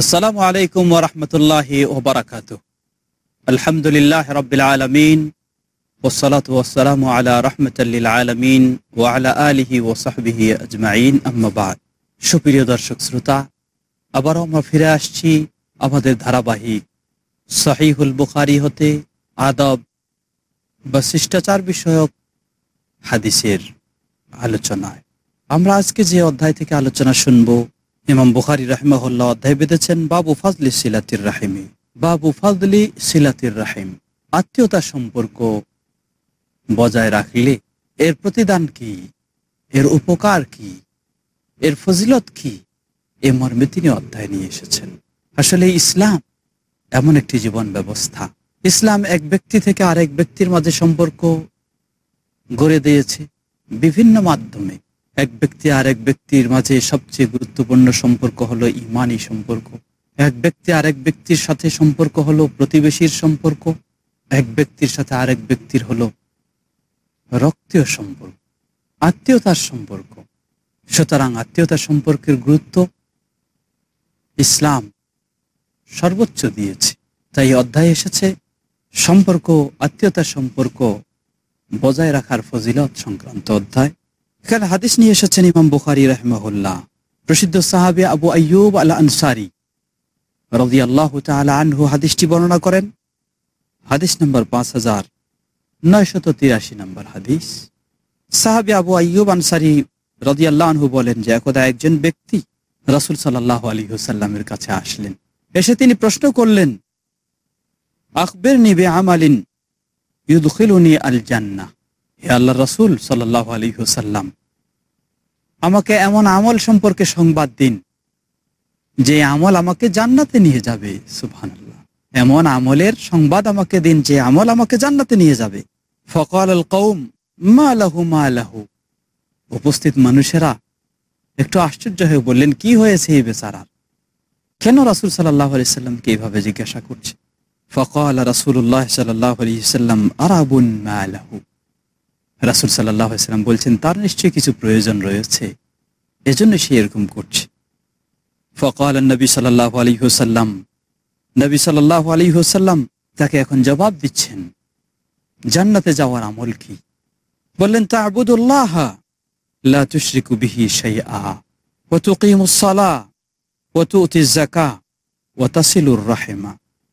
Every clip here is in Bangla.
আসসালামু আলাইকুম ওরহমতুল্লাহ ওবরাকাত আলহামদুলিল্লাহ রবিল আলমিন ওসলাত ওসালাম আলা রহমতাল্লিল আলমিন ও আলা আলিহি ও সাহবিহি আজমাইন। আহমাবাদ সুপ্রিয় দর্শক শ্রোতা, আবারও আমরা ফিরে আসছি আমাদের ধারাবাহিক সহিহুল বুখারি হতে আদব বা শিষ্টাচার বিষয়ক হাদিসের আলোচনায়। আমরা আজকে যে অধ্যায় থেকে আলোচনা শুনব ইমাম বুখারি রাহিমাহুল্লাহ অধ্যায় বেঁধেছেন, বাবু ফাজলি সিলাতির রাহিমি, বাবু ফাজলি সিলাতির রাহিম। আত্মীয়তা সম্পর্ক বজায় রাখলে এর প্রতিদান কি? এর উপকার কি? এর ফজিলত কি? এ মর্মে তিনি অধ্যায় নিয়ে এসেছেন। আসলে ইসলাম এমন একটি জীবন ব্যবস্থা। ইসলাম এক ব্যক্তি থেকে আরেক ব্যক্তির মাঝে সম্পর্ক গড়ে দিয়েছে বিভিন্ন মাধ্যমে। এক ব্যক্তি আর এক ব্যক্তির মাঝে সবচেয়ে গুরুত্বপূর্ণ সম্পর্ক হলো ইমানি সম্পর্ক। এক ব্যক্তি আরেক ব্যক্তির সাথে সম্পর্ক হলো প্রতিবেশীর সম্পর্ক, এক ব্যক্তির সাথে আরেক ব্যক্তির হলো রক্তীয় সম্পর্ক, আত্মীয়তার সম্পর্ক। সুতরাং আত্মীয়তা সম্পর্কের গুরুত্ব ইসলাম সর্বোচ্চ দিয়েছে। তাই অধ্যায় এসেছে সম্পর্ক আত্মীয়তা সম্পর্ক বজায় রাখার ফজিলত সংক্রান্ত অধ্যায়। এখানে হাদিস নিয়ে এসেছেন ইমাম বুখারি রহমহুল্লাহ। প্রসিদ্ধ সাহাবি আবু আয়ুব আল আনসারি রদি আল্লাহ আনহু হাদিসটি বর্ণনা করেন। হাদিস নম্বর পাঁচ হাজার নয়শত তিরাশি নম্বর হাদিস। সাহাবি আবু আয়ুব আনসারি রদি আল্লাহ আনহু বলেন যে, একদা একজন ব্যক্তি রাসুল সাল্লাহ আলী হুসাল্লামের কাছে আসলেন। এসে তিনি প্রশ্ন করলেন আকবের নিবে আমালিন ইউদখিলুনি আল জান্না হে আল্লাহ রসুল সাল্লাহ আলী হুসাল্লাম আমাকে এমন আমল সম্পর্কে সংবাদ দিন যে আমল আমাকে জান্নাতে নিয়ে যাবে। সুবহান এমন আমলের সংবাদ আমাকে দিন যে আমল আমাকে জান্নাতে নিয়ে যাবে। ফকাল আল কৌম মা আলাহু মা আলাহু উপস্থিত মানুষেরা একটু আশ্চর্য হয়ে বললেন, কি হয়েছে এই বেচারার? কেন রাসুল সাল্লাহ আলি সাল্লামকে এইভাবে জিজ্ঞাসা করছে? ফকাল রাসুল্লাহ সাল্লাহ আলি সাল্লাম আরাবুন মা আলাহু রাসুল সাল্লাম বলছেন, তার নিশ্চয়ই কিছু প্রয়োজন রয়েছে। এজন্য সে এরকম করছে। ফকাল নবী সাল্লাহ আলী হুসাল্লাম নবী সাল্লাহ আলী হুসাল্লাম তাকে এখন জবাব দিচ্ছেন, জান্নাতে যাওয়ার আমল কি? বললেন তা আবুদুল্লাহ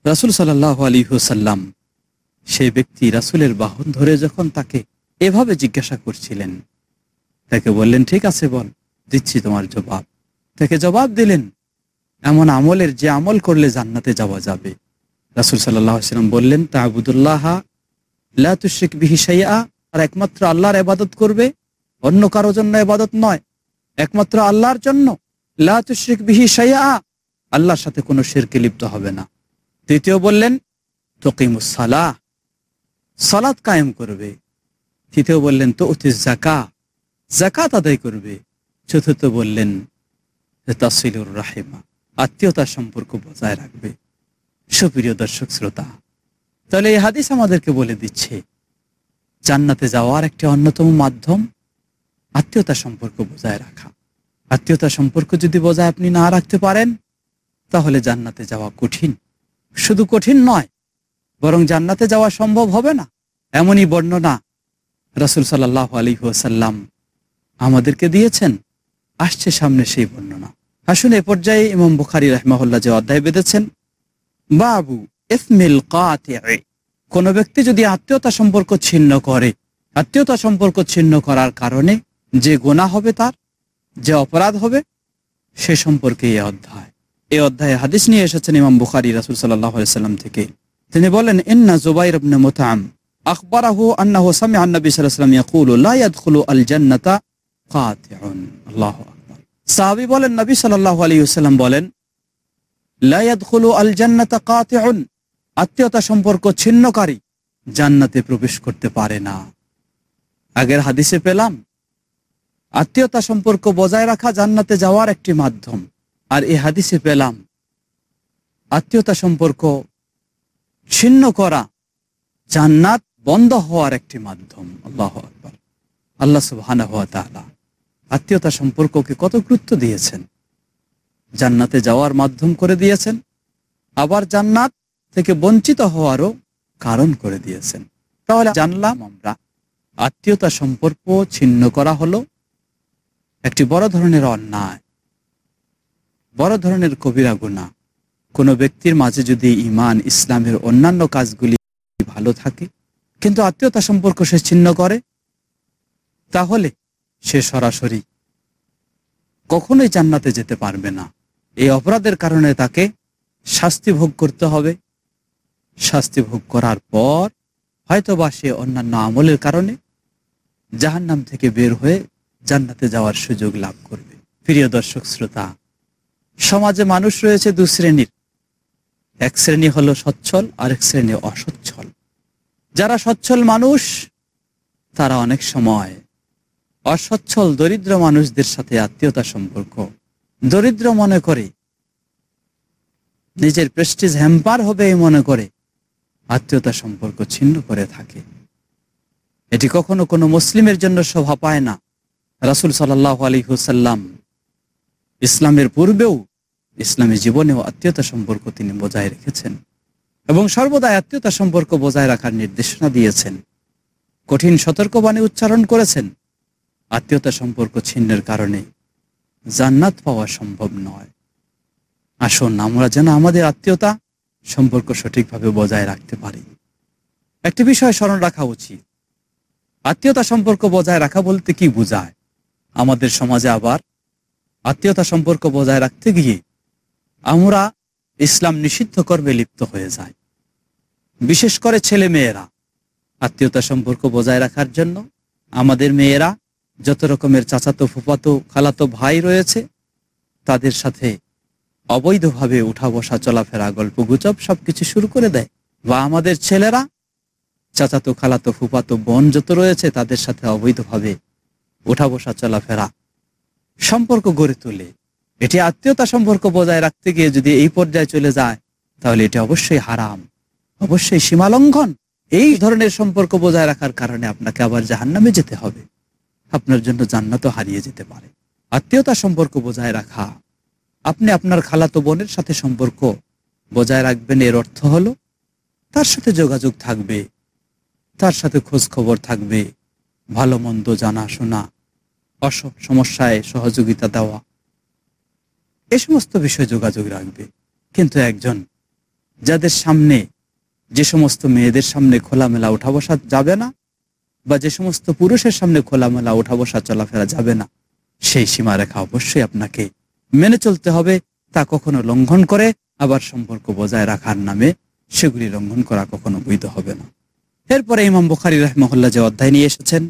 রাসূল সাল্লাল্লাহু আলাইহি ওয়াসাল্লাম, সেই ব্যক্তি রাসুলের বাহন ধরে যখন তাকে এভাবে জিজ্ঞাসা করছিলেন। তাকে বললেন, ঠিক আছে, বল, দিচ্ছি তোমার জবাব। তাকে জবাব দিলেন, এমন আমলের যে আমল করলে জান্নাতে যাওয়া যাবে। রাসুল সাল্লাম বললেন তা আবুদুল্লাহ লাতুশিক বিহিসাইয়া আর একমাত্র আল্লাহর এবাদত করবে, অন্য কারও জন্য এবাদত নয়। একমাত্র আল্লাহর জন্য লাতুশিক বিহিসাইয়া আল্লাহর সাথে কোনো শেরকে লিপ্ত হবে না। তৃতীয় বললেন, তকিমুস সালাহ। সালাত কায়েম করবে। তৃতীয় বললেন, তো অতি জাকা জাকাত আদায় করবে। চতুর্থ বললেন তাসিলুর রাহেমা। আত্মীয়তার সম্পর্ক বজায় রাখবে। সুপ্রিয় দর্শক শ্রোতা, তাহলে এই হাদিস আমাদেরকে বলে দিচ্ছে, জান্নাতে যাওয়ার একটি অন্যতম মাধ্যম আত্মীয়তা সম্পর্ক বজায় রাখা। আত্মীয়তা সম্পর্ক যদি বজায় আপনি না রাখতে পারেন, তাহলে জান্নাতে যাওয়া কঠিন। শুধু কঠিন নয়, বরং জান্নাতে যাওয়া সম্ভব হবে না। এমনই বর্ণনা রাসুল সাল্লাহ আলী ওসাল্লাম আমাদেরকে দিয়েছেন। আসছে সামনে সেই বর্ণনা। আসুন এ পর্যায়ে ইমাম বুখারি রহমাহুল্লাহ যে অধ্যায় বেঁধেছেন, বাবু ইসমিল কোন ব্যক্তি যদি আত্মীয়তা সম্পর্ক ছিন্ন করে, আত্মীয়তা সম্পর্ক ছিন্ন করার কারণে যে গোনা হবে তার, যে অপরাধ হবে, সে সম্পর্কে এই অধ্যায়। এই অধ্যায়ে হাদিস নিয়ে এসেছেন ইমাম বুখারি রাসুল সাল্লাহ সাল্লাম থেকে। তিনি বলেন, ইন্না জুবাইর ইবনে মুতাম আকবরাহু সামি আন্নবী সাল্লাম ইয়াকুল আল জান্নাতা কাতিউন আল্লাহু আকবার সাহাবী বলেন নবী সাল্লাল্লাহু আলাইহি ওয়াসাল্লাম বলেন আল জান্নাতা কাতিউন আত্মীয়তা সম্পর্ক ছিন্নকারী জান্নাতে প্রবেশ করতে পারে না। আগের হাদিসে পেলাম, আত্মীয়তা সম্পর্ক বজায় রাখা জান্নাতে যাওয়ার একটি মাধ্যম। আর এই হাদিসে পেলাম, আত্মীয়তা সম্পর্ক ছিন্ন করা জান্নাত বন্ধ হওয়ার একটি মাধ্যম, আল্লাহ আকবর। আল্লাহ সুবাহ আত্মীয়তা সম্পর্ককে কত গুরুত্ব দিয়েছেন? জান্নাতে যাওয়ার মাধ্যম করে দিয়েছেন, আবার জান্নাত থেকে বঞ্চিত হওয়ারও কারণ করে দিয়েছেন। তাহলে জানলাম আমরা, আত্মীয়তা সম্পর্ক ছিন্ন করা হলো একটি বড় ধরনের অন্যায়, বড় ধরনের কবিরা গুণা কোনো ব্যক্তির মাঝে যদি ইমান ইসলামের অন্যান্য কাজগুলি ভালো থাকে কিন্তু আত্মীয়তা সম্পর্ক সে ছিন্ন করে, তাহলে সে সরাসরি কখনোই জান্নাতে যেতে পারবে না। এই অপরাধের কারণে তাকে শাস্তি ভোগ করতে হবে। শাস্তি ভোগ করার পর হয়তোবা সে অন্যান্য আমলের কারণে জাহান্নাম থেকে বের হয়ে জান্নাতে যাওয়ার সুযোগ লাভ করবে। প্রিয় দর্শক, শ্রোতা, সমাজে মানুষ রয়েছে দু শ্রেণির। এক শ্রেণি হলো সচ্ছল, আরেক শ্রেণি অসচ্ছল। যারা সচ্ছল মানুষ, তারা অনেক সময় অসচ্ছল, দরিদ্র মানুষদের সাথে আত্মীয়তা সম্পর্ক, দরিদ্র মনে করে। নিজের প্রেস্টিজ হ্যাম্পার হবে এই মনে করে, আত্মীয়তা সম্পর্ক ছিন্ন করে থাকে। এটি কখনো কোনো মুসলিমের জন্য শোভা পায় না। রাসুল সাল্লাহ আলী হুসাল্লাম ইসলামের পূর্বেও, ইসলামী জীবনেও আত্মীয়তা সম্পর্ক তিনি বজায় রেখেছেন। এবং সর্বদাই আত্মীয়তা সম্পর্ক বজায় রাখার নির্দেশনা দিয়েছেন। কঠিন সতর্কবাণী উচ্চারণ করেছেন। আত্মীয়তা সম্পর্ক ছিন্নের কারণে জান্নাত পাওয়া সম্ভব নয়। আসুন আমরা যেন আমাদের আত্মীয়তা সম্পর্ক সঠিকভাবে বজায় রাখতে পারি। একটি বিষয় স্মরণ রাখা উচিত। আত্মীয়তা সম্পর্ক বজায় রাখা বলতে কি বোঝায়? আমাদের সমাজে আবার আত্মীয়তা সম্পর্ক বজায় রাখতে গিয়ে আমরা ইসলাম নিষিদ্ধ কর্মে লিপ্ত হয়ে যায়। বিশেষ করে ছেলে মেয়েরা। আত্মীয়তা সম্পর্ক বজায় রাখার জন্য আমাদের মেয়েরা যত রকমের চাচাতো ফুপাতো খালাতো ভাই রয়েছে, তাদের সাথে অবৈধভাবে উঠা বসা, চলাফেরা, গল্প গুজব সবকিছু শুরু করে দেয়। বা আমাদের ছেলেরা, চাচাতো, খালাতো ফুপাতো বোন যত রয়েছে, তাদের সাথে অবৈধভাবে উঠা বসা, চলাফেরা সম্পর্ক গড়ে তোলে। এটি আত্মীয়তা সম্পর্ক বজায় রাখতে গিয়ে যদি এই পর্যায়ে চলে যায়, তাহলে এটি অবশ্যই হারাম। অবশ্যই সীমালঙ্ঘন এই ধরনের সম্পর্ক বজায় রাখার কারণে আপনাকে আবার জাহান্নামে যেতে হবে। আপনার জন্য জান্নাতও হারিয়ে যেতে পারে। আত্মীয়তা সম্পর্ক বজায় রাখা। আপনি আপনার খালাতো বোনের সাথে সম্পর্ক বজায় রাখবেন, এর অর্থ হলো তার সাথে যোগাযোগ থাকবে, তার সাথে খোঁজ খবর থাকবে, ভালো মন্দ জানাশোনা অসব সমস্যায় সহযোগিতা দেওয়া। এ সমস্ত বিষয়ে যোগাযোগ রাখবে। কিন্তু একজন যাদের সামনে যে সমস্ত মেয়েদের সামনে খোলামেলা উঠা বসা যাবে না, বা যে সমস্ত পুরুষের সামনে খোলামেলা উঠা বসা চলাফেরা যাবে না, সেই সীমারেখা অবশ্যই আপনাকে মেনে চলতে হবে, তা কখনো লঙ্ঘন করে আবার সম্পর্ক বজায় রাখার নামে সেগুলি লঙ্ঘন করা কখনো বৈধ হবে না। এরপরে ইমাম বুখারি রহমহল্লা যে অধ্যায় নিয়ে এসেছেন,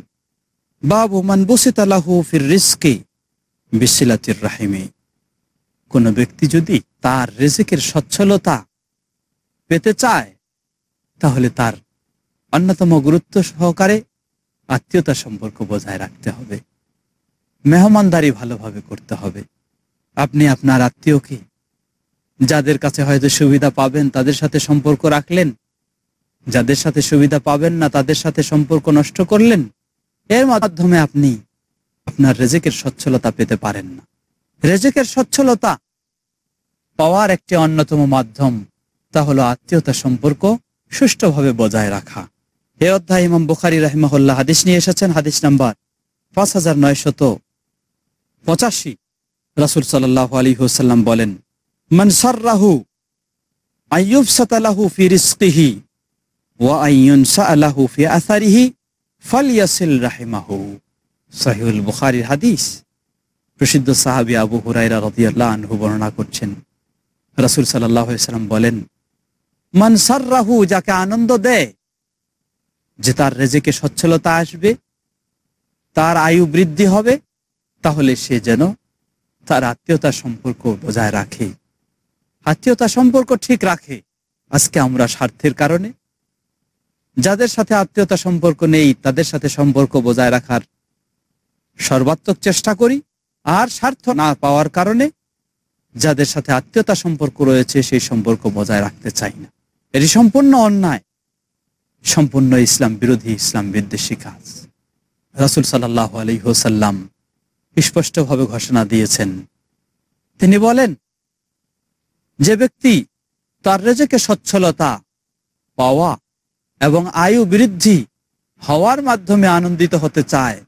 বাবু মান আলাহু ফির রিস্কি বিসিলাতির রাহিমে। কোন ব্যক্তি যদি তার রেজেকের সচ্ছলতা পেতে চায়, তাহলে তার অন্যতম গুরুত্ব সহকারে আত্মীয়তা সম্পর্ক বজায় রাখতে হবে। মেহমানদারি ভালোভাবে করতে হবে। আপনি আপনার আত্মীয়কে যাদের কাছে হয়তো সুবিধা পাবেন, তাদের সাথে সম্পর্ক রাখলেন, যাদের সাথে সুবিধা পাবেন না, তাদের সাথে সম্পর্ক নষ্ট করলেন, এর মাধ্যমে আপনি আপনার রেজেকের সচ্ছলতা পেতে পারেন না। রেজেকের সচ্ছলতা পাওয়ার একটি অন্যতম মাধ্যম। তা হলো আত্মীয়তা সম্পর্ক সুষ্ঠুভাবে বজায় রাখা। এ অধ্যায় ইমাম বুখারি রাহিমাহুল্লাহ হাদিস নিয়ে এসেছেন, হাদিস নাম্বার পাঁচ হাজার নয়শত পঁচাশি। রাসুল সাল্লাহ আলী হুসাল্লাম বলেন, মান সাররাহু আইয়ুব সাতালাহু ফি রিস্কিহি ওয়া আইয়ুন সাআলাহু ফি আসারিহি ফালিয়াসিল রাহিমাহু। সাহিউল বুখারীর হাদিস প্রসিদ্ধ সাহাবী আবু হুরাইরা রাদিয়াল্লাহু আনহু বর্ণনা করছেন। রাসূল সাল্লাম বলেন মানসার সাররাহু, যাকে আনন্দ দেয়, যে তার রেজেকে সচ্ছলতা আসবে, তার আয়ু বৃদ্ধি হবে, তাহলে সে যেন তার আত্মীয়তা সম্পর্ক বজায় রাখে। আত্মীয়তা সম্পর্ক ঠিক রাখে। আজকে আমরা স্বার্থের কারণে, যাদের সাথে আত্মীয়তা সম্পর্ক নেই, তাদের সাথে সম্পর্ক বজায় রাখার সর্বাত্মক চেষ্টা করি। আর স্বার্থ না পাওয়ার কারণে যাদের সাথে আত্মীয়তা সম্পর্ক রয়েছে, সেই সম্পর্ক বজায় রাখতে চাই না। এটি সম্পূর্ণ অন্যায়। সম্পূর্ণ ইসলাম বিরোধী, ইসলাম বিদ্বেষী কাজ। রাসুল সাল্লাহ আলী হোসাল্লাম স্পষ্টভাবে ঘোষণা দিয়েছেন। তিনি বলেন, যে ব্যক্তি তার রেজেকে সচ্ছলতা, পাওয়া এবং আয়ু বৃদ্ধি হওয়ার মাধ্যমে আনন্দিত হতে চায়,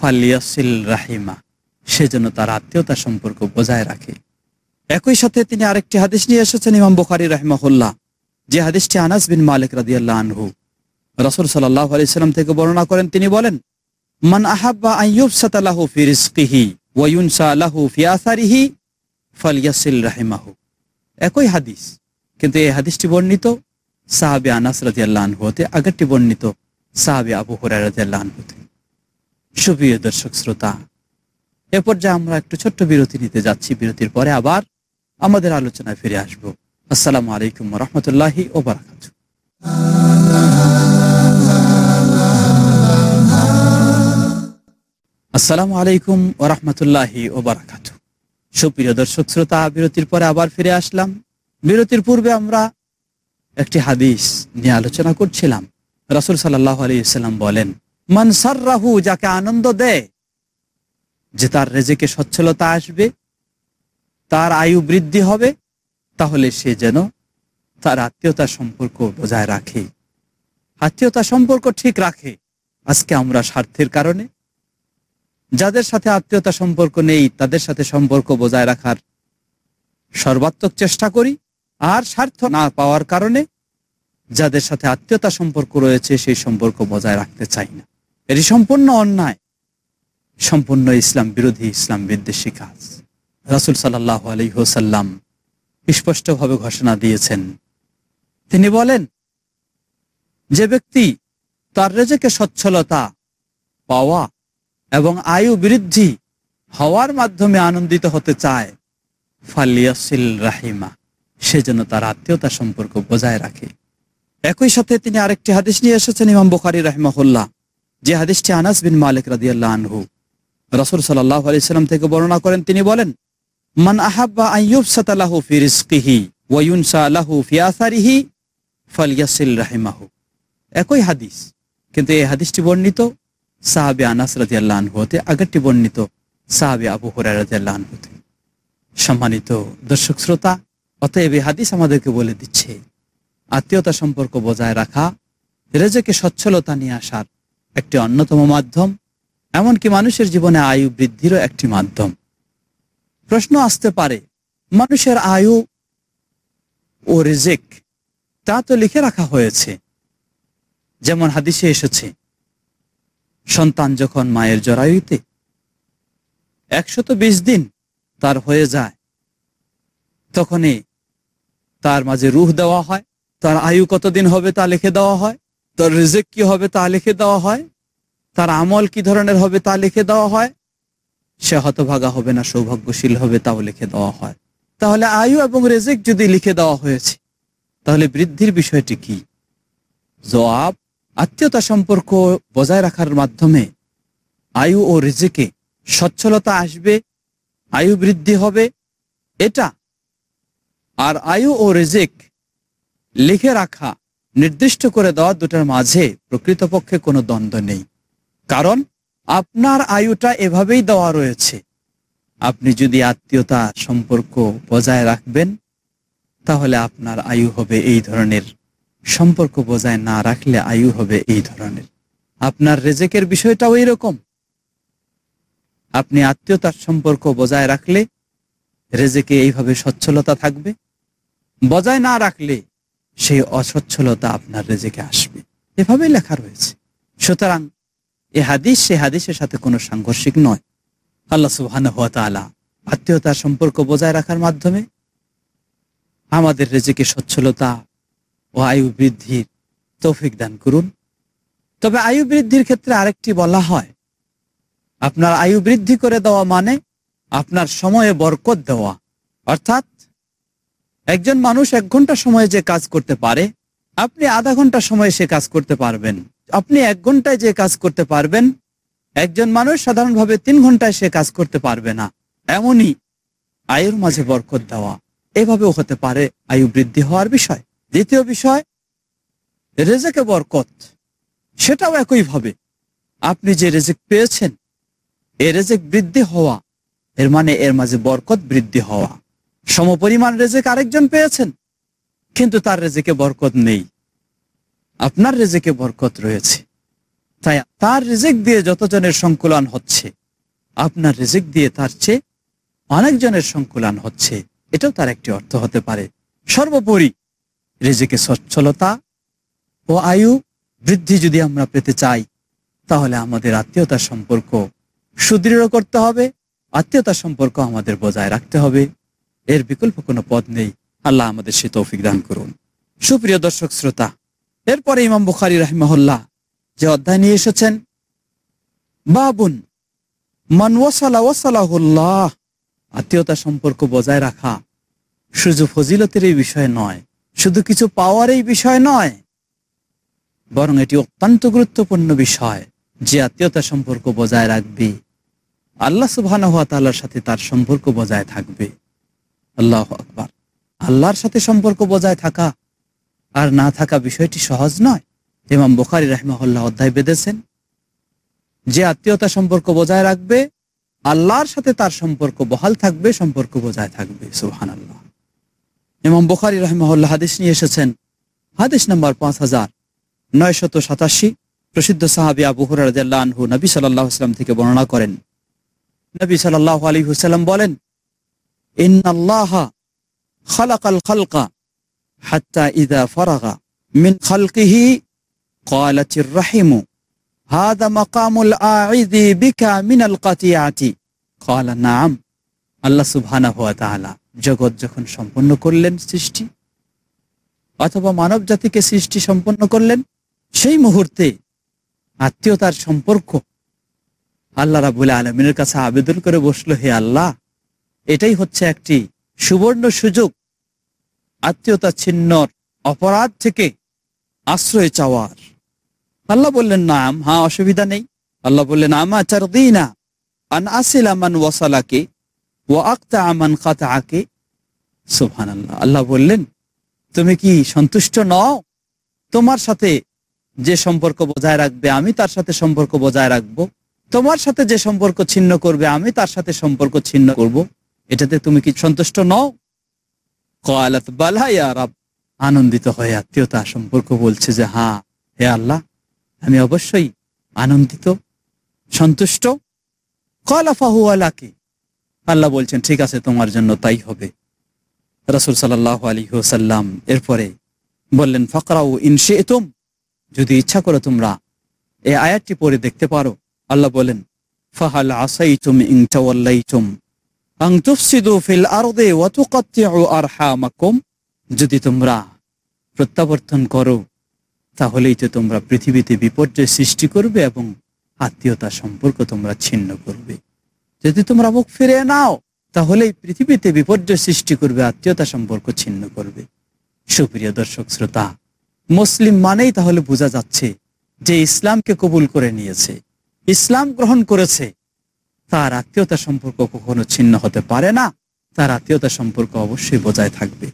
ফালিয়াসিল রাহিমা। সেজন্য তার আত্মীয়তা সম্পর্ক বজায় রাখে। একই সাথে তিনি আরেকটি হাদিস নিয়ে এসেছেন ইমাম বুখারি রাহিমাহুল্লাহ। যে হাদিসটি আনাস বিন মালিক রাদিয়াল্লাহ আনহু। রসুল সাল্লাহ আলাইসাল্লাম থেকে বর্ণনা করেন, তিনি বলেন, মান আহাব্বা আইয়ুব ফালিয়াসিল একই হাদিস, কিন্তু এই হাদিসটি বর্ণিত আগেরটি বর্ণিত হতে। দর্শক, শ্রোতা এ পর্যায়ে আমরা একটু ছোট্ট বিরতি নিতে যাচ্ছি, বিরতির পরে আবার আমাদের আলোচনায় ফিরে আসব। আসসালামু আলাইকুম রহমতুল্লাহি ও বারাকাতু আসসালামু আলাইকুম ও রহমতুল্লাহি ও বারাকাতু সুপ্রিয় দর্শক শ্রোতা, বিরতির পরে আবার ফিরে আসলাম। বিরতির পূর্বে আমরা একটি হাদিস নিয়ে আলোচনা করছিলাম। রাসুল সাল্লাহ আলাইসাল্লাম বলেন মানসার রাহু যাকে আনন্দ দেয় যে তার রেজেকে সচ্ছলতা আসবে, তার আয়ু বৃদ্ধি হবে, তাহলে সে যেন তার আত্মীয়তা সম্পর্ক বজায় রাখে। আত্মীয়তা সম্পর্ক ঠিক রাখে আজকে আমরা স্বার্থের কারণে। যাদের সাথে আত্মীয়তা সম্পর্ক নেই, তাদের সাথে সম্পর্ক বজায় রাখার সর্বাত্মক চেষ্টা করি। আর স্বার্থ না পাওয়ার কারণে যাদের সাথে আত্মীয়তা সম্পর্ক রয়েছে, সেই সম্পর্ক বজায় রাখতে চাই না। এটি সম্পূর্ণ অন্যায়। সম্পূর্ণ ইসলাম বিরোধী ইসলাম বিদ্বেষী কাজ। রাসুল সাল্লাহ আলী হোসাল্লাম স্পষ্টভাবে ঘোষণা দিয়েছেন। তিনি বলেন, যে ব্যক্তি তার রেজেকে সচ্ছলতা, পাওয়া এবং আয়ু বৃদ্ধি হওয়ার মাধ্যমে আনন্দিত হতে চায়, ফালিয়াসিল রাহিমা সেজন্য তার আত্মীয়তা সম্পর্ক বজায় রাখে। একই সাথে তিনি আরেকটি হাদিস নিয়ে এসেছেন, ইমাম বুখারি রাহিমাহুল্লাহ। যে হাদিসটি আনাস বিন মালিক রাদিয়াল্লাহ আনহু রসুল সাল্লাহ আলাইসাল্লাম থেকে বর্ণনা করেন, তিনি বলেন, মান একই হাদিস, কিন্তু এই হাদিসটি বর্ণিত আনাস আগেরটি বর্ণিত আবু সম্মানিত দর্শক শ্রোতা, অতএব এই হাদিস আমাদেরকে বলে দিচ্ছে, আত্মীয়তা সম্পর্ক বজায় রাখা, রেজেকে সচ্ছলতা নিয়ে আসার একটি অন্যতম মাধ্যম। এমনকি মানুষের জীবনে আয়ু বৃদ্ধিরও একটি মাধ্যম। প্রশ্ন আসতে পারে, মানুষের আয়ু ও রেজেক তা তো লিখে রাখা হয়েছে। যেমন হাদিসে এসেছে, সন্তান যখন মায়ের জরায়ুতে একশত বিশ দিন তার হয়ে যায়, তখনই তার মাঝে রুহ দেওয়া হয়, তার আয়ু কতদিন হবে তা লিখে দেওয়া হয়, তার রিজেক কি হবে তা লিখে দেওয়া হয় তার আমল কি ধরনের হবে তা লিখে দেওয়া হয়? সে হতভাগা হবে না, সৌভাগ্যশীল হবে তাও লিখে দেওয়া হয়। তাহলে আয়ু এবং রেজেক যদি লিখে দেওয়া হয়েছে, তাহলে বৃদ্ধির বিষয়টি কি? জবাব, আত্মীয়তা সম্পর্ক বজায় রাখার মাধ্যমে আয়ু ও রেজেকে সচ্ছলতা আসবে, আয়ু বৃদ্ধি হবে, এটা আর আয়ু ও রেজেক লিখে রাখা, নির্দিষ্ট করে দেওয়া দুটার মাঝে প্রকৃতপক্ষে কোনো দ্বন্দ্ব নেই। কারণ আপনার আয়ুটা এভাবেই দেওয়া রয়েছে। আপনি যদি আত্মীয়তা সম্পর্ক বজায় রাখবেন, তাহলে আপনার আয়ু হবে এই ধরনের। সম্পর্ক বজায় না রাখলে আয়ু হবে এই ধরনের। আপনার রেজেকের বিষয়টাও এইরকম আপনি আত্মীয়তার সম্পর্ক বজায় রাখলে রেজেকে এইভাবে সচ্ছলতা থাকবে। বজায় না রাখলে সেই অসচ্ছলতা আপনার রেজেকে আসবে। এভাবেই লেখা রয়েছে। সুতরাং এ হাদিস, সে হাদিসের সাথে কোনো সাংঘর্ষিক নয়। আল্লাহ সুবহান তালা আত্মীয়তার সম্পর্ক বজায় রাখার মাধ্যমে আমাদের রেজেকে সচ্ছলতা ও আয়ু বৃদ্ধির তৌফিক দান করুন। তবে আয়ু বৃদ্ধির ক্ষেত্রে আরেকটি বলা হয়, আপনার আয়ু বৃদ্ধি করে দেওয়া মানে আপনার সময়ে বরকত দেওয়া। অর্থাৎ একজন মানুষ এক ঘণ্টা সময়ে যে কাজ করতে পারে, আপনি আধা ঘণ্টা সময়ে সে কাজ করতে পারবেন। আপনি এক ঘন্টায় যে কাজ করতে পারবেন, একজন মানুষ সাধারণভাবে তিন ঘন্টায় সে কাজ করতে পারবে না। এমনই আয়ুর মাঝে বরকত দেওয়া। এভাবেও হতে পারে আয়ু বৃদ্ধি হওয়ার বিষয়। দ্বিতীয় বিষয়, রেজেকে বরকত। সেটাও একইভাবে। আপনি যে রেজেক পেয়েছেন, এ রেজেক বৃদ্ধি হওয়া, এর মানে এর মাঝে বরকত বৃদ্ধি হওয়া। সমপরিমাণ রেজেক আরেকজন পেয়েছেন, কিন্তু তার রেজেকে বরকত নেই। আপনার রেজেকে বরকত রয়েছে। তাই তার রেজেক দিয়ে যতজনের সংকুলন হচ্ছে, আপনার রেজেক দিয়ে তার চেয়ে অনেকজনের সংকুলন হচ্ছে। এটাও তার একটি অর্থ হতে পারে। সর্বোপরি রেজেকে সচ্ছলতা ও আয়ু বৃদ্ধি যদি আমরা পেতে চাই, তাহলে আমাদের আত্মীয়তার সম্পর্ক সুদৃঢ় করতে হবে। আত্মীয়তার সম্পর্ক আমাদের বজায় রাখতে হবে। এর বিকল্প কোনো পদ নেই। আল্লাহ আমাদের সে তৌফিক দান করুন। সুপ্রিয় দর্শক, শ্রোতা এরপরে ইমাম বুখারি রাহিমহল্লা যে অধ্যায় নিয়ে এসেছেন, বাবুন মান ওয়াসালা ওয়াসালাহুল্লাহ, আত্মীয়তা সম্পর্ক বজায় রাখা শুধু ফজিলতের এই বিষয় নয়, শুধু কিছু পাওয়ার এই বিষয় নয়, বরং এটি অত্যন্ত গুরুত্বপূর্ণ বিষয় যে আত্মীয়তা সম্পর্ক বজায় রাখবে, আল্লাহ সুবাহ সাথে তার সম্পর্ক বজায় থাকবে। আল্লাহ আকবার। আল্লাহর সাথে সম্পর্ক বজায় থাকা আর না থাকা বিষয়টি সহজ নয়। ইমাম বুখারি রাহমাহুল্লাহ অধ্যায় বেঁধেছেন, যে আত্মীয়তা সম্পর্ক বজায় রাখবে, আল্লাহর সাথে তার সম্পর্ক বহাল থাকবে, সম্পর্ক বজায় থাকবে সুহান আল্লাহ ইমাম বুখারি রহমহল্লা হাদিস নিয়ে এসেছেন, হাদিস নাম্বার পাঁচ হাজার নয়শত সাতাশি, প্রসিদ্ধ সাহাবি আবু হুরারদাল্লাহ আনহু নবী সাল্লাহ থেকে বর্ণনা করেন। নবী সাল্লাহ আলী হুসাল্লাম বলেন, ইন্নাল্লাহ খালাকাল খালকা হাত্তা ইদা ফরাগা মিন খালকিহি কলাচির রাহিমু হাদা মাকামুল আইদি বিকা মিনাল কাতিয়াতি কলা, নাম, আল্লাহ সুবহানা হুয়া তাআলা জগৎ যখন সম্পন্ন করলেন সৃষ্টি, অথবা মানব জাতিকে সৃষ্টি সম্পন্ন করলেন, সেই মুহূর্তে আত্মীয়তার সম্পর্ক আল্লাহ রাবুল আলমিনের কাছে আবেদন করে বসল, হে আল্লাহ, এটাই হচ্ছে একটি সুবর্ণ সুযোগ আত্মীয়তা ছিন্নর অপরাধ থেকে আশ্রয় চাওয়ার। আল্লাহ বললেন না হ্যাঁ অসুবিধা নেই। আল্লাহ বললেন, আমা চার দিনা আন আসিল আমান ওয়াসালাকে ও আক্তা আমান কাতা আকে আল্লাহ আল্লাহ বললেন, তুমি কি সন্তুষ্ট নও? তোমার সাথে যে সম্পর্ক বজায় রাখবে আমি তার সাথে সম্পর্ক বজায় রাখব। তোমার সাথে যে সম্পর্ক ছিন্ন করবে আমি তার সাথে সম্পর্ক ছিন্ন করব। এটাতে তুমি কি সন্তুষ্ট নও? কয়ালাত বালা ইয়া রাব আনন্দিত হয়ে আত্মীয়তা সম্পর্ক বলছে যে হ্যাঁ হে আল্লাহ, আমি অবশ্যই আনন্দিত, সন্তুষ্ট। কলাফাহু আলাকে আল্লাহ বলছেন, ঠিক আছে, তোমার জন্য তাই হবে। রসুল সাল্লাহ আলী সাল্লাম এরপরে বললেন, ফকরাউ ইনশে তুম যদি ইচ্ছা করো তোমরা এই আয়াতটি পড়ে দেখতে পারো। আল্লাহ বলেন, ফাহাল আসাই তুম ইংটাওয়াল্লাই তুম যদি তোমরা প্রত্যাবর্তন করো, তাহলেই তো তোমরা পৃথিবীতে বিপর্যয় সৃষ্টি করবে এবং আত্মীয়তা সম্পর্ক তোমরা ছিন্ন করবে। যদি তোমরা মুখ ফিরে নাও, তাহলেই পৃথিবীতে বিপর্যয় সৃষ্টি করবে, আত্মীয়তা সম্পর্ক ছিন্ন করবে। সুপ্রিয় দর্শক, শ্রোতা, মুসলিম মানেই তাহলে বোঝা যাচ্ছে যে ইসলামকে কবুল করে নিয়েছে, ইসলাম গ্রহণ করেছে। তার আত্মীয়তা সম্পর্ক কখনো ছিন্ন হতে পারে না। তার আত্মীয়তা সম্পর্ক অবশ্যই বজায় থাকবে।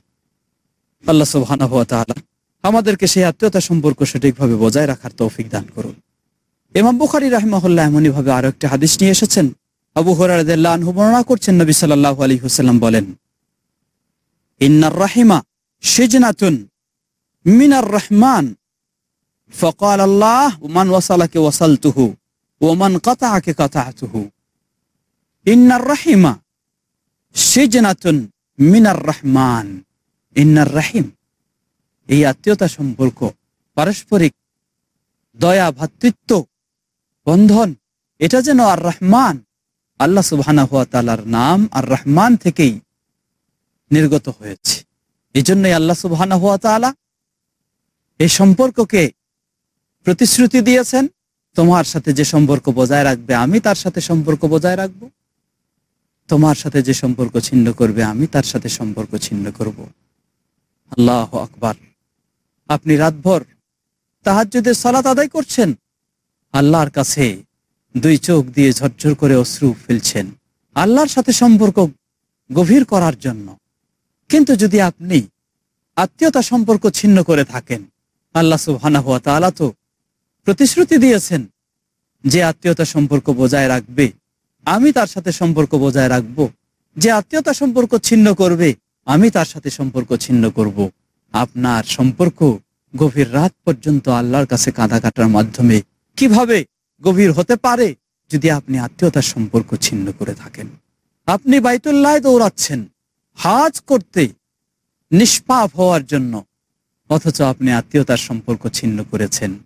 আল্লাহ সুবহানাহু ওয়া তাআলা আমাদেরকে সেই আত্মীয়তা সম্পর্ক সঠিকভাবে বজায় রাখার তৌফিক দান করুন। ইমাম বুখারী রাহিমাহুল্লাহ এমনই ভাবে আরও একটা হাদিস নিয়ে এসেছেন। আবু হুরায়রা আনহু বর্ণনা করছেন, নবী সাল্লাল্লাহু আলাইহি ওয়াসাল্লাম বলেন, ইন্নার রাহিমা সিজনাতুন মিনার রহমান। ফকাল আল্লাহ, মান ওয়াসালাকে ওয়াসালতুহু ওমান কাতাআকে কাতাআতুহু। ইন্নার রাহিমা সে জেনাতুন মিনার রহমান। ইন্নার রাহিম, এই আত্মীয়তা সম্পর্ক, পারস্পরিক দয়া, ভাতৃত্ব, বন্ধন, এটা যেন আর রহমান, আল্লাহ সুবাহানা হুয়া তালার নাম আর রহমান থেকেই নির্গত হয়েছে। এই জন্যই আল্লাহ সুবাহানা হুয়া তালা এই সম্পর্ককে প্রতিশ্রুতি দিয়েছেন, তোমার সাথে যে সম্পর্ক বজায় রাখবে, আমি তার সাথে সম্পর্ক বজায় রাখব। তোমার সাথে যে সম্পর্ক ছিন্ন করবে, আমি তার সাথে সম্পর্ক ছিন্ন করব। আল্লাহ আকবার। আপনি রাতভর তাহাজ্জুদের সালাত আদায় করছেন? আল্লাহর কাছে দুই চোখ দিয়ে ঝরঝর করে অশ্রু ফেলছেন। আল্লাহর সাথে সম্পর্ক গভীর করার জন্য। কিন্তু যদি আপনি আত্মীয়তা সম্পর্ক ছিন্ন করে থাকেন, আল্লাহ সুহানা ওয়া তাআলা তো প্রতিশ্রুতি দিয়েছেন যে আত্মীয়তা সম্পর্ক বজায় রাখবে। আমি তার সাথে সম্পর্ক বজায় রাখব। যে আত্মীয়তা সম্পর্ক ছিন্ন করবে, আমি তার সাথে সম্পর্ক ছিন্ন করব। আপনার সম্পর্ক গভীর রাত পর্যন্ত আল্লাহর কাছে কাঁদা কাটার মাধ্যমে কীভাবে গভীর হতে পারে, যদি আপনি আত্মীয়তার সম্পর্ক ছিন্ন করে থাকেন। আপনি বাইতুল্লাহ দৌড়াচ্ছেন, হাজ করতে নিষ্পাপ হওয়ার জন্য, অথচ আপনি আত্মীয়তার সম্পর্ক ছিন্ন করেছেন।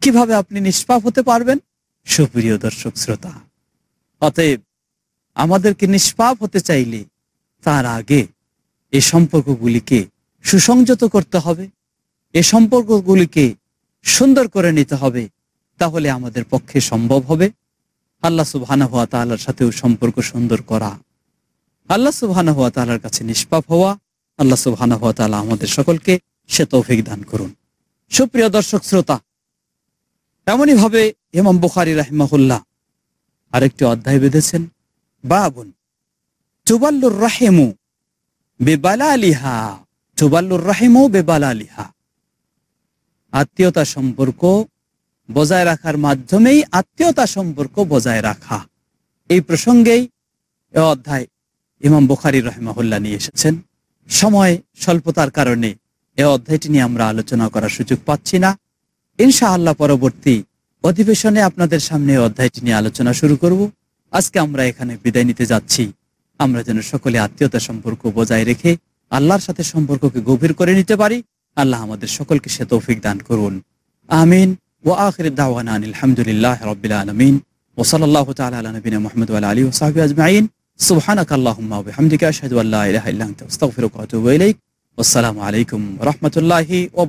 কীভাবে আপনি নিষ্পাপ হতে পারবেন? সুপ্রিয় দর্শক, শ্রোতা অতএব আমাদেরকে নিষ্পাপ হতে চাইলে তার আগে এ সম্পর্কগুলিকে সুসংযত করতে হবে, এ সম্পর্কগুলিকে সুন্দর করে নিতে হবে, তাহলে আমাদের পক্ষে সম্ভব হবে। আল্লাহ সুবহানা হওয়া তাল্লার সাথেও সম্পর্ক সুন্দর করা, আল্লাহ সুবহানা হওয়া তাল্লার কাছে নিষ্পাপ হওয়া, আল্লাহ সুবহানা হওয়া তাল্লাহ আমাদের সকলকে সে তৌফিক দান করুন। সুপ্রিয় দর্শক শ্রোতা এমনই ভাবে ইমাম বুখারি রাহিমাহুল্লাহ আরেকটি অধ্যায় বেঁধেছেন, বাবুন চুবাল্লুর রাহেমু বেবালালিহা চুবাল্লুর রাহেমু বেবালালিহা। আত্মীয়তা সম্পর্ক বজায় রাখার মাধ্যমেই আত্মীয়তা সম্পর্ক বজায় রাখা। এই প্রসঙ্গেই এ অধ্যায় ইমাম বুখারি রহমাহুল্লাহ নিয়ে এসেছেন। সময় স্বল্পতার কারণে এ অধ্যায়টি নিয়ে আমরা আলোচনা করার সুযোগ পাচ্ছি না। ইনশাআল্লাহ পরবর্তী অধিবেশনে আপনাদের সামনে অধ্যায়টি নিয়ে আলোচনা শুরু করব। আজকে আমরা এখানে বিদায় নিতে যাচ্ছি। আমরা যেন সকলে আত্মীয়তা সম্পর্ক বজায় রেখে আল্লাহর সাথে সম্পর্ককে গভীর করে নিতে পারি। আল্লাহ আমাদের সকলকে সে তৌফিক দান করুন। আমিন। ও আখির দাওয়ান আলহামদুলিল্লাহ রবিল আলমিন। ওসলাল্লাহ তালবিন মোহাম্মদ আলী ওসাহাবি আজমাইন। সুবহানাক আল্লাহুম্মা ওয়া বিহামদিকা আশহাদু আলাইকুম ওয়া রাহমাতুল্লাহি ওয়া